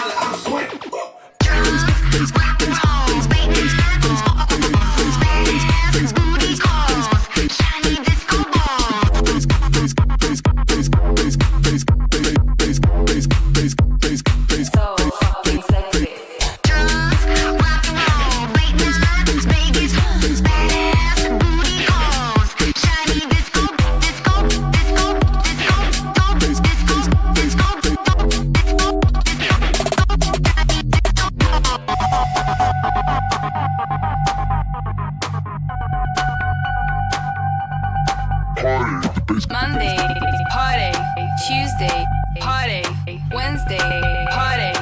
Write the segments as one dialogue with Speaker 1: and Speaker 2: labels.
Speaker 1: I'm sweating.
Speaker 2: Monday, party. Tuesday, party. Wednesday, party. Party.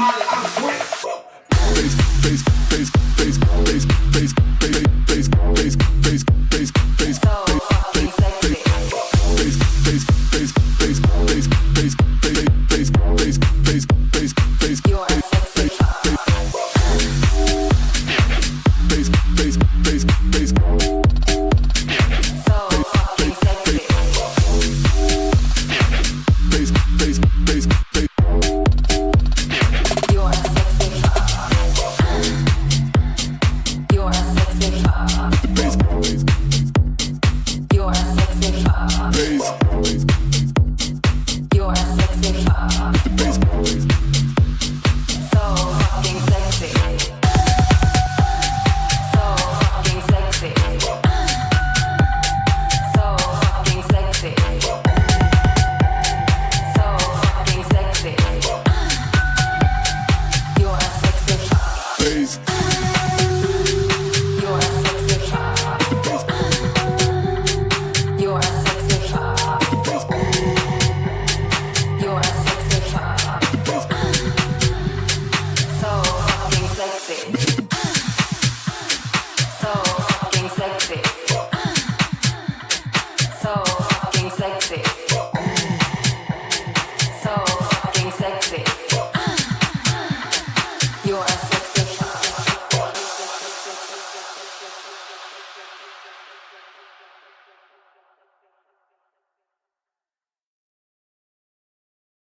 Speaker 2: Weekend, weekend. You're a sexy fuck.